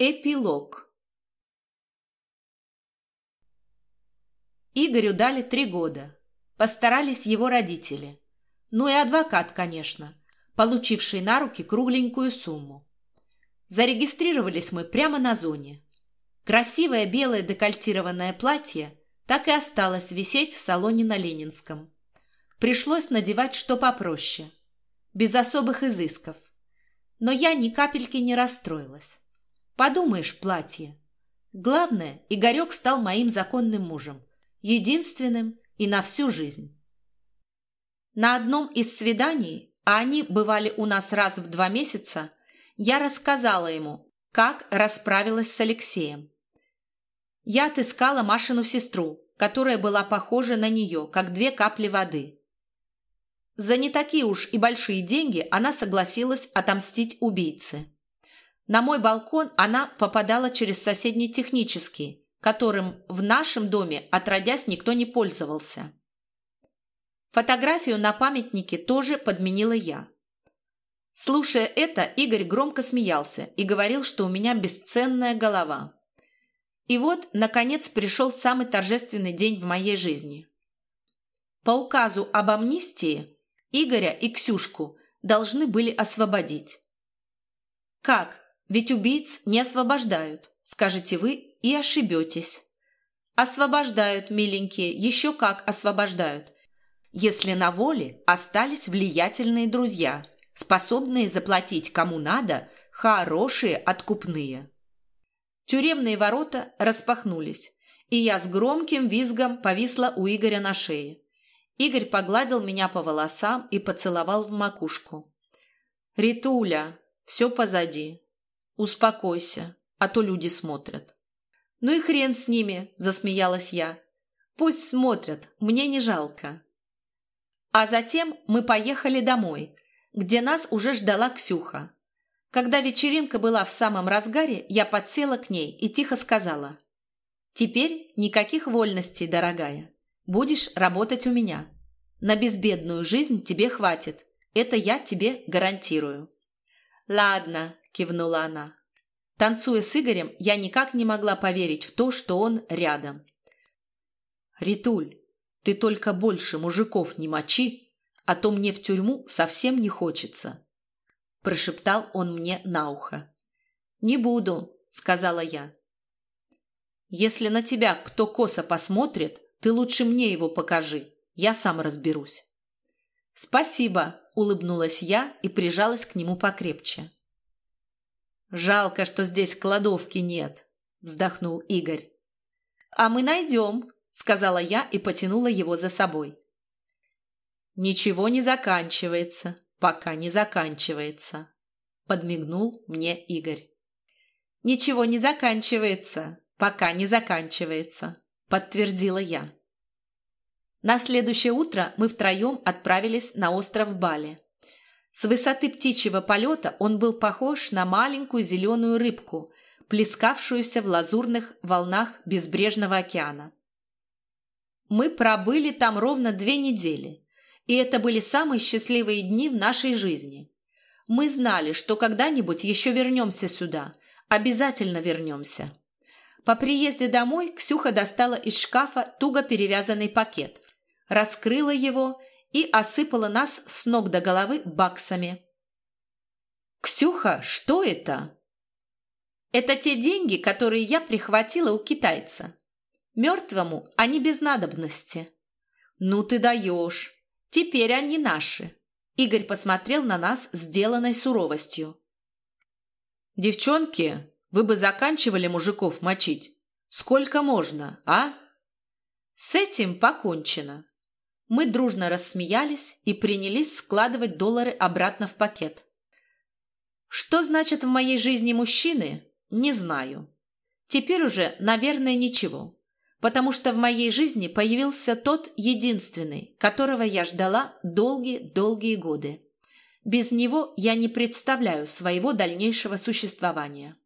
Эпилог Игорю дали три года. Постарались его родители. Ну и адвокат, конечно, получивший на руки кругленькую сумму. Зарегистрировались мы прямо на зоне. Красивое белое декольтированное платье так и осталось висеть в салоне на Ленинском. Пришлось надевать что попроще, без особых изысков. Но я ни капельки не расстроилась. Подумаешь, платье. Главное, Игорек стал моим законным мужем, единственным и на всю жизнь. На одном из свиданий, а они бывали у нас раз в два месяца, я рассказала ему, как расправилась с Алексеем. Я отыскала Машину сестру, которая была похожа на нее, как две капли воды. За не такие уж и большие деньги она согласилась отомстить убийце. На мой балкон она попадала через соседний технический, которым в нашем доме отродясь никто не пользовался. Фотографию на памятнике тоже подменила я. Слушая это, Игорь громко смеялся и говорил, что у меня бесценная голова. И вот, наконец, пришел самый торжественный день в моей жизни. По указу об амнистии Игоря и Ксюшку должны были освободить. Как? Ведь убийц не освобождают, скажете вы, и ошибетесь. Освобождают, миленькие, еще как освобождают. Если на воле остались влиятельные друзья, способные заплатить кому надо, хорошие откупные. Тюремные ворота распахнулись, и я с громким визгом повисла у Игоря на шее. Игорь погладил меня по волосам и поцеловал в макушку. «Ритуля, все позади. «Успокойся, а то люди смотрят». «Ну и хрен с ними», – засмеялась я. «Пусть смотрят, мне не жалко». А затем мы поехали домой, где нас уже ждала Ксюха. Когда вечеринка была в самом разгаре, я подсела к ней и тихо сказала. «Теперь никаких вольностей, дорогая. Будешь работать у меня. На безбедную жизнь тебе хватит. Это я тебе гарантирую». «Ладно», – кивнула она. Танцуя с Игорем, я никак не могла поверить в то, что он рядом. «Ритуль, ты только больше мужиков не мочи, а то мне в тюрьму совсем не хочется», – прошептал он мне на ухо. «Не буду», – сказала я. «Если на тебя кто косо посмотрит, ты лучше мне его покажи, я сам разберусь». «Спасибо», – улыбнулась я и прижалась к нему покрепче. «Жалко, что здесь кладовки нет», — вздохнул Игорь. «А мы найдем», — сказала я и потянула его за собой. «Ничего не заканчивается, пока не заканчивается», — подмигнул мне Игорь. «Ничего не заканчивается, пока не заканчивается», — подтвердила я. На следующее утро мы втроем отправились на остров Бали. С высоты птичьего полета он был похож на маленькую зеленую рыбку, плескавшуюся в лазурных волнах безбрежного океана. Мы пробыли там ровно две недели, и это были самые счастливые дни в нашей жизни. Мы знали, что когда-нибудь еще вернемся сюда, обязательно вернемся. По приезде домой Ксюха достала из шкафа туго перевязанный пакет, раскрыла его и осыпала нас с ног до головы баксами. «Ксюха, что это?» «Это те деньги, которые я прихватила у китайца. Мертвому они без надобности». «Ну ты даешь! Теперь они наши!» Игорь посмотрел на нас сделанной суровостью. «Девчонки, вы бы заканчивали мужиков мочить. Сколько можно, а?» «С этим покончено. Мы дружно рассмеялись и принялись складывать доллары обратно в пакет. Что значит в моей жизни мужчины, не знаю. Теперь уже, наверное, ничего. Потому что в моей жизни появился тот единственный, которого я ждала долгие-долгие годы. Без него я не представляю своего дальнейшего существования.